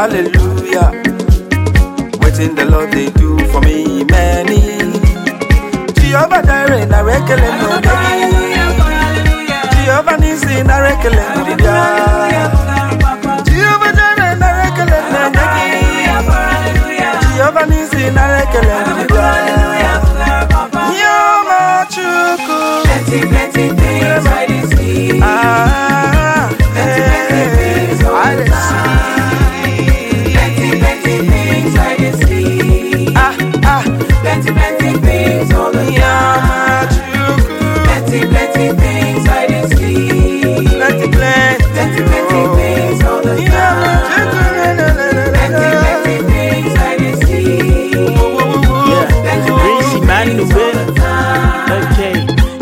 hallelujah. Waiting the Lord they do for me many. Jehovah Jireh, na rekele no degi. Jehovah Nisi, na. Jehovah Jireh, na rekele no degi. Jehovah Nisi, na rekele no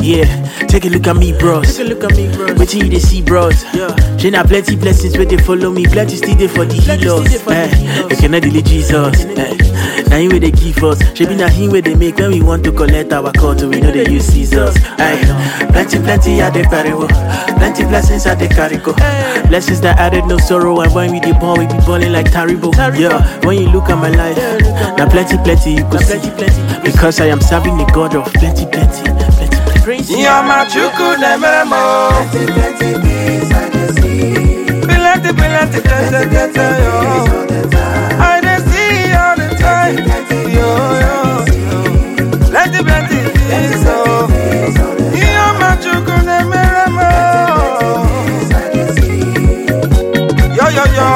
yeah. Take a look at me, bros. Take a look at me, bros. Wait till you they see, bros. Yeah. She na plenty blessings where they follow me. Plenty still there for the healers. Eh, they cannot delete Jesus. Eh. Now him where they give us. She be na him where they make when we want to collect our cut. We know they use scissors. Eh. Plenty, plenty at the pariwo. Plenty blessings at the carico. Blessings that added no sorrow. And when we the ball, we be balling like Taribo. Yeah. When you look at my life, now plenty, plenty you could see. Because I am serving the God of plenty, plenty, Him. Yoma chuku nemere mo. Plenty, plenty things I did see. Plenty, plenty, plenty, plenty, yo. All the time. I dey see all the time. Yo, yo, yo. Plenty, plenty things, oh. Yoma chuku nemere mo. Yo, yo, yo.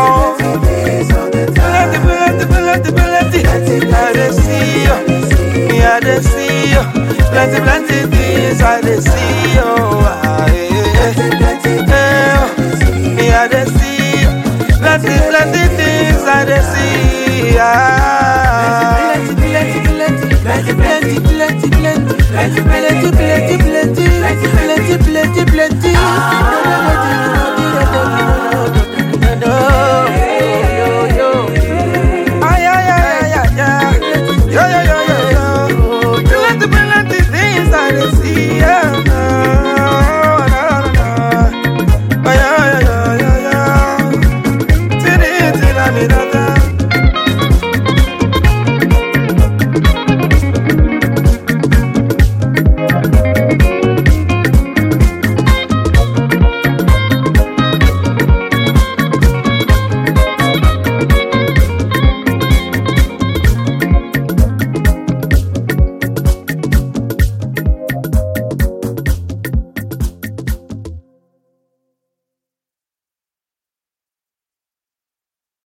Plenty, plenty, plenty, plenty. I dey see you. Me, I dey see you. Plenty, plenty things Ah.